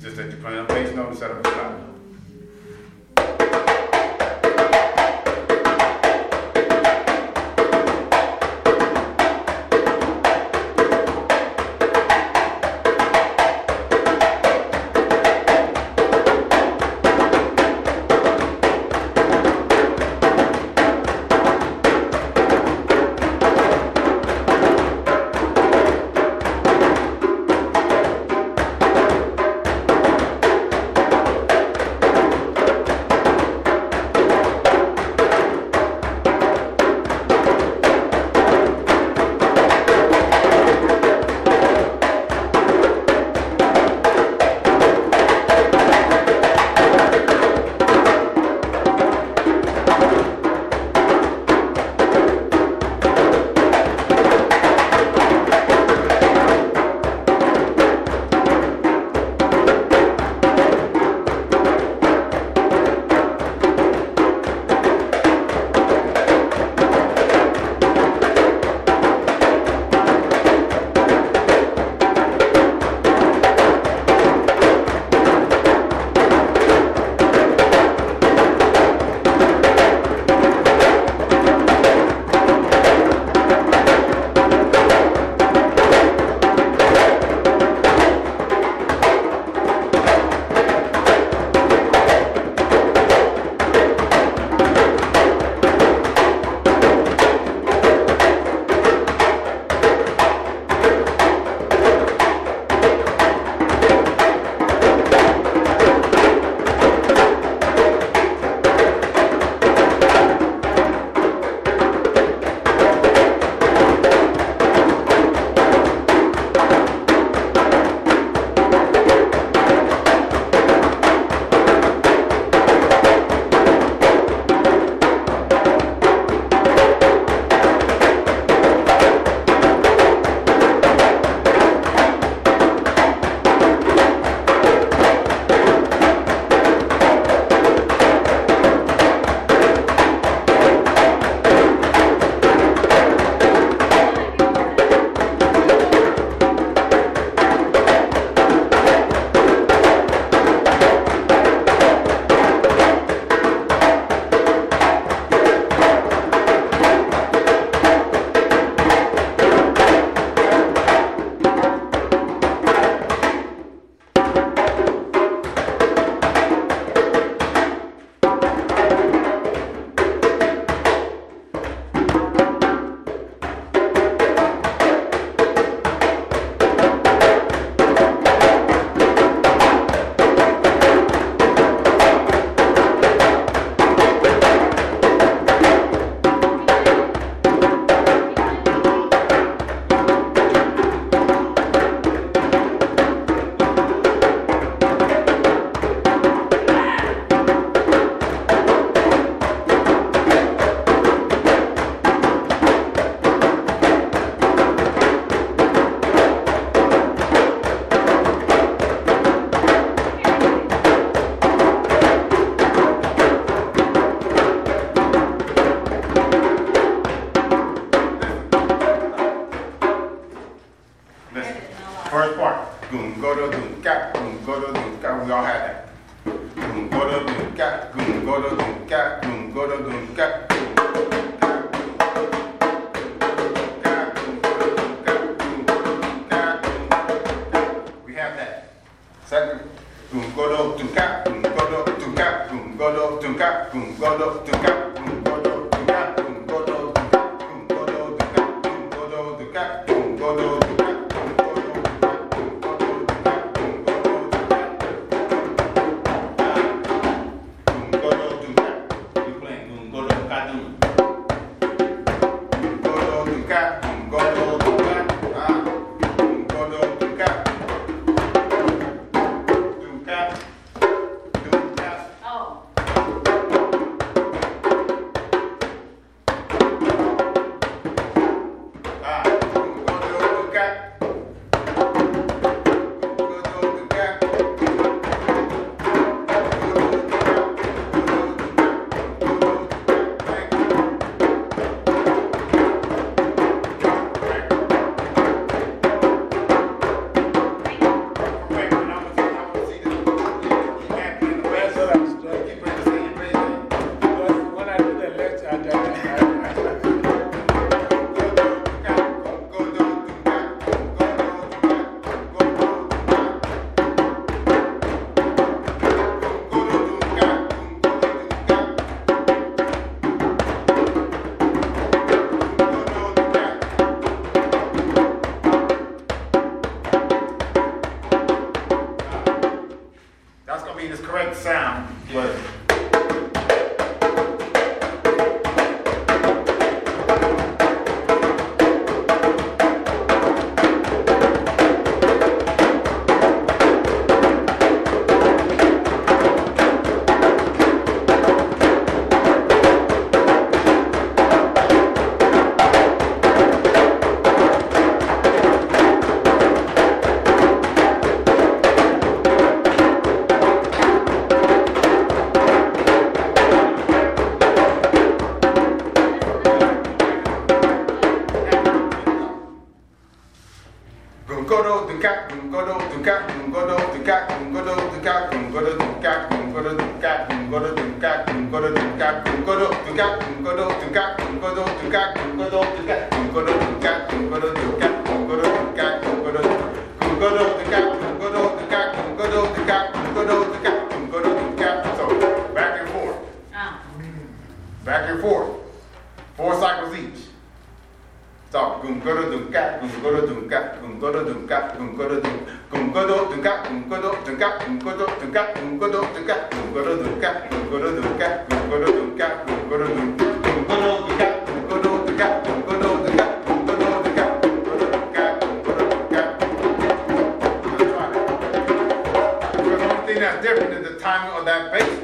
Just that you plan on based on the of a. kunkodo du, that's different is the timing of that bass.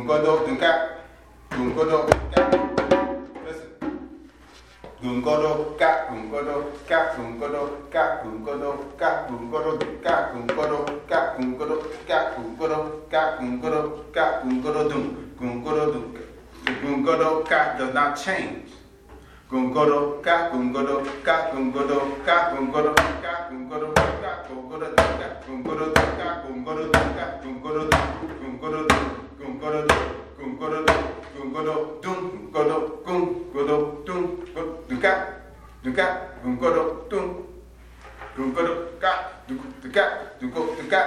Dunka, gungodo dunka, gungodo dunka. Listen. Gungodo ka, gungodo ka, gungodo ka, gungodo ka, gungodo ka, gungodo ka, gungodo ka, gungodo ka, gungodo ka, gungodo dum, gungodo dum. The gungodo ka does not change. Gungodo ka, gungodo ka, gungodo ka, gungodo ka, gungodo ka, gungodo ka, gungodo ka, gungodo ka, gungodo gungodo gungodo gungodo godo cung godo cung godo tung godo cung godo tung duka duka cung godo tung cung godo ka duka duka duka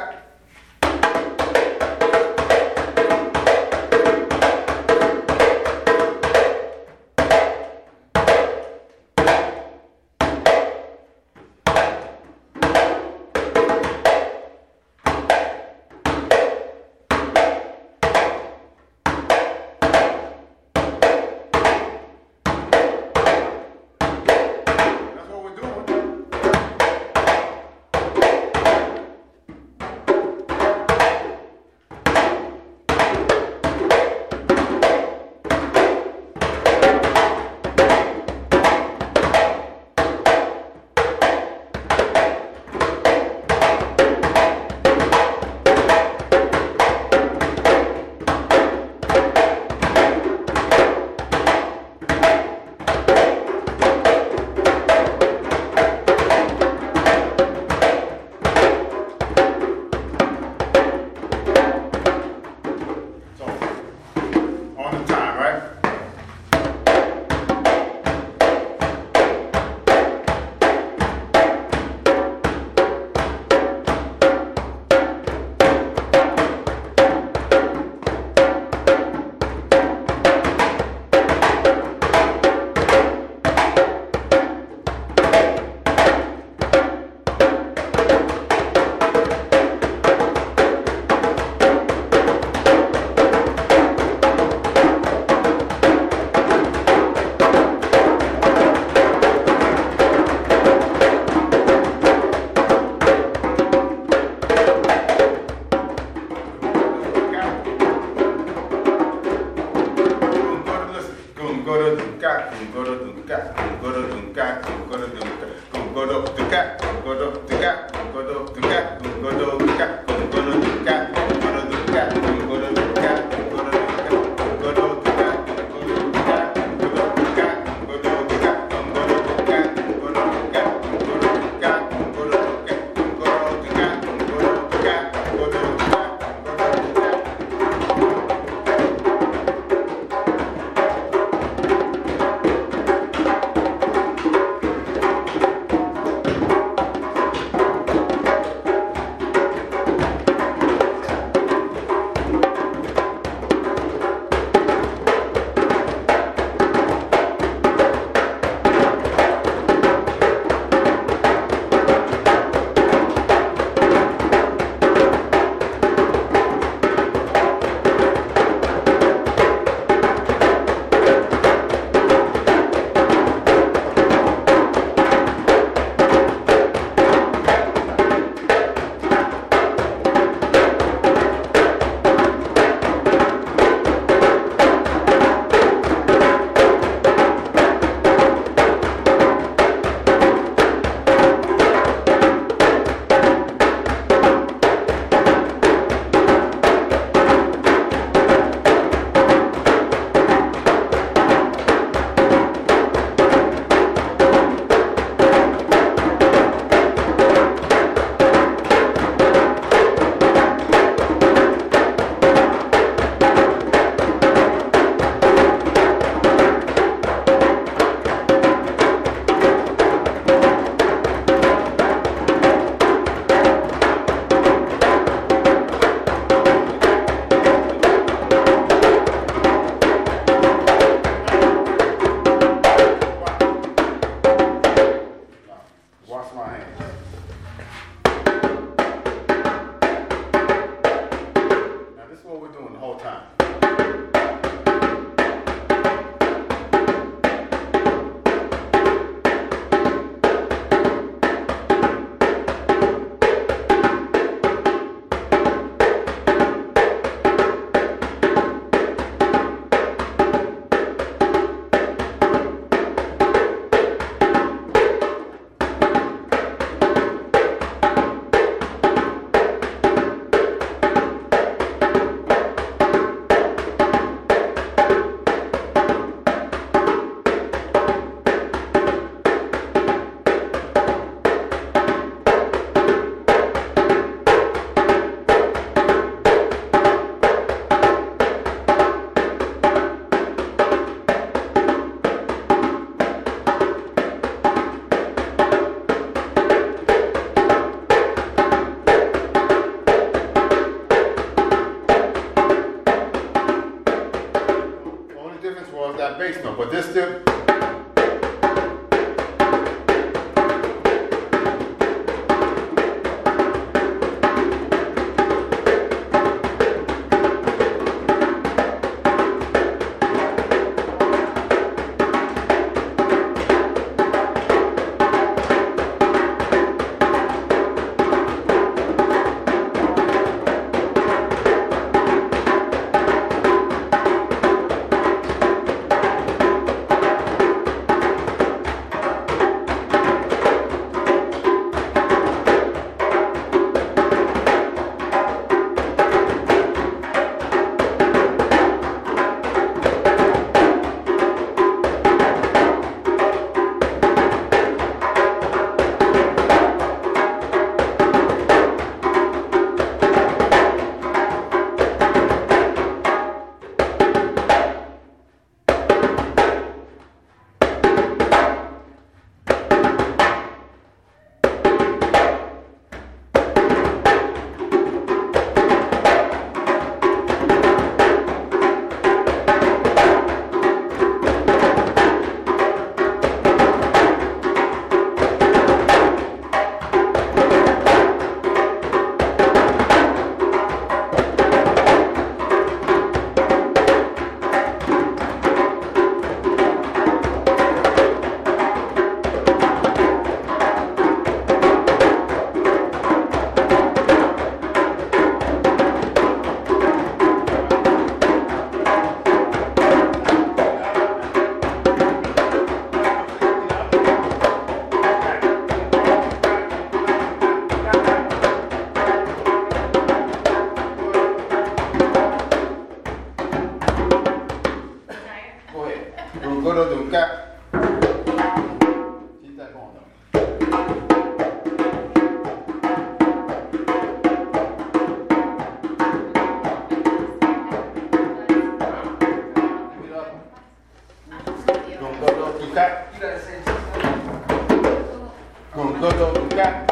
giác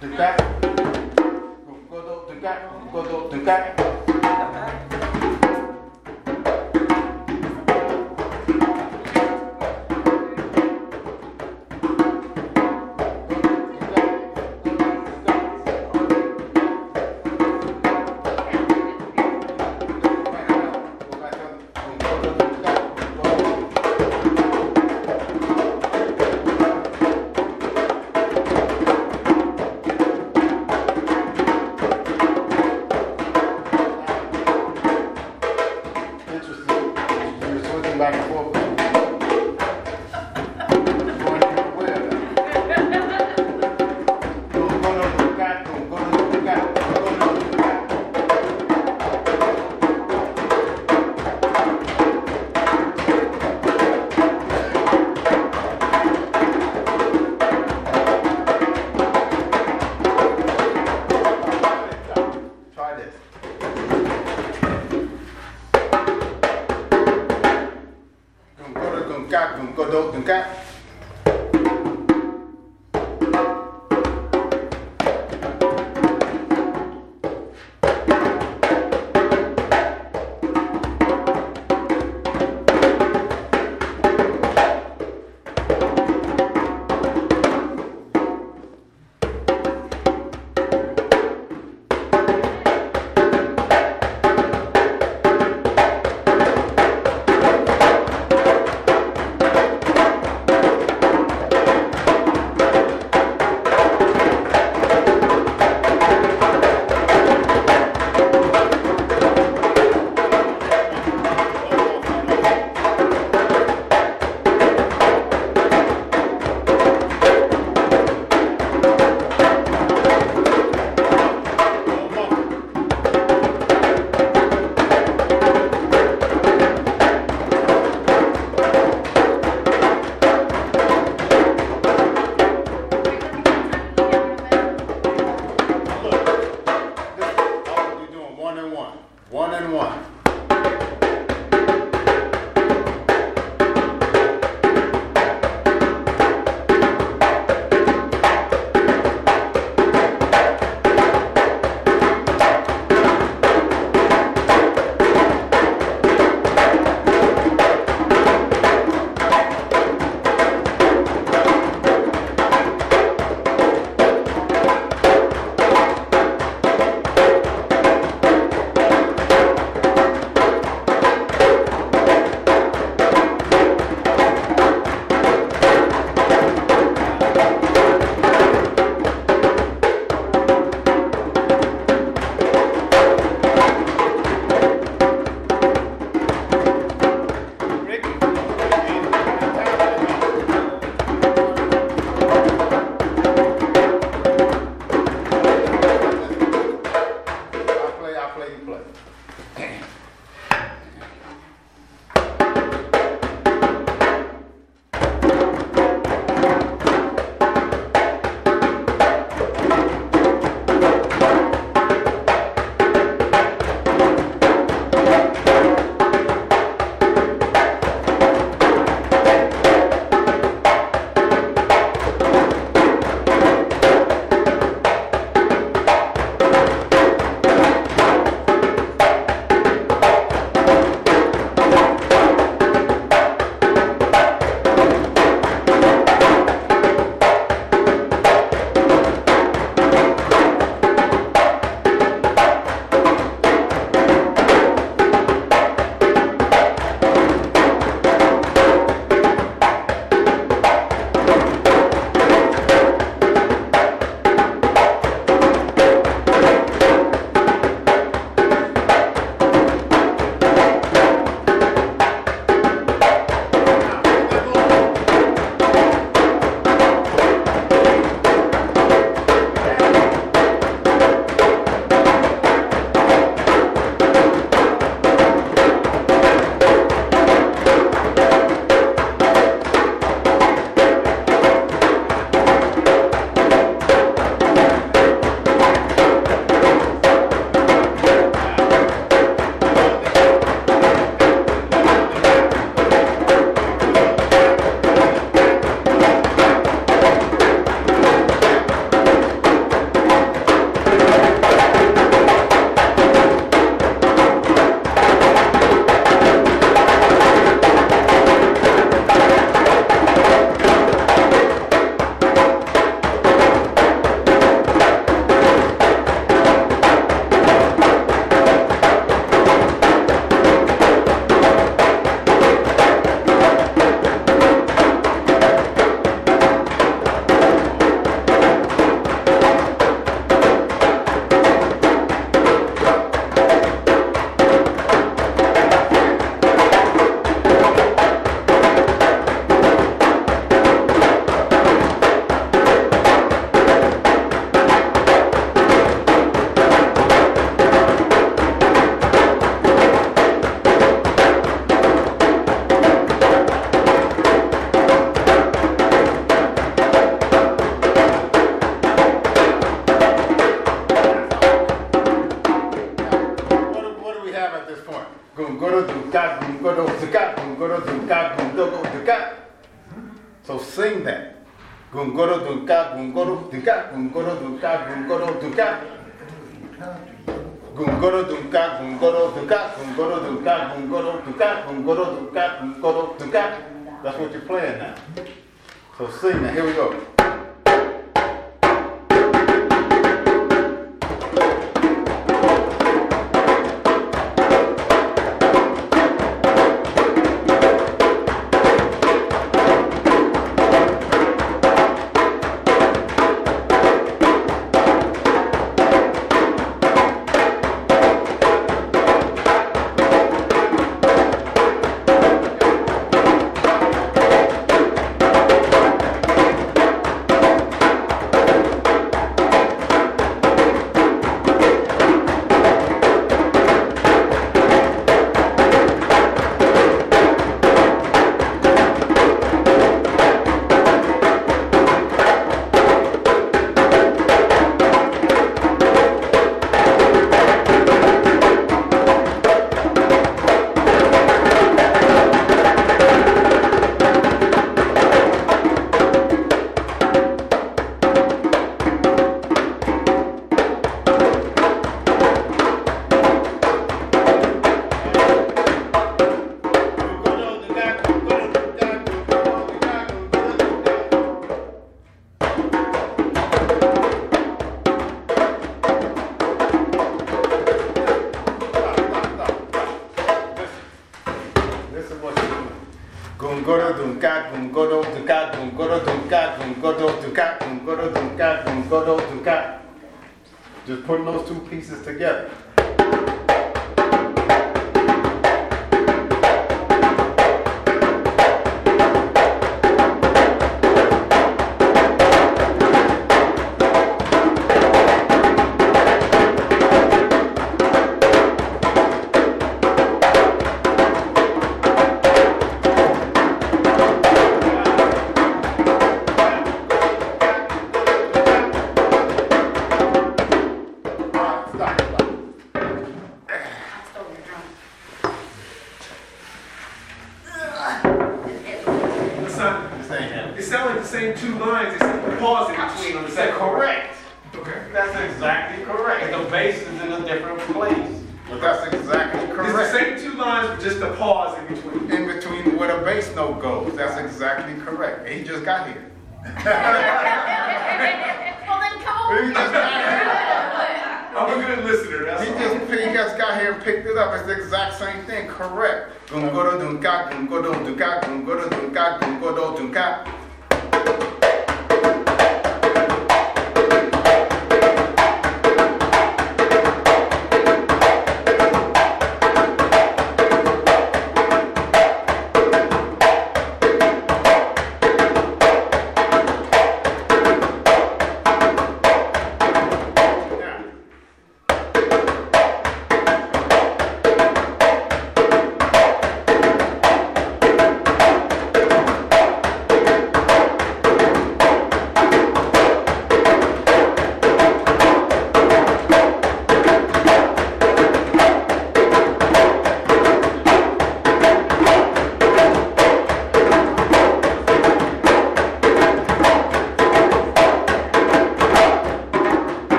thực giác gồm cơ độ thực giác gồm cơ độ thực giác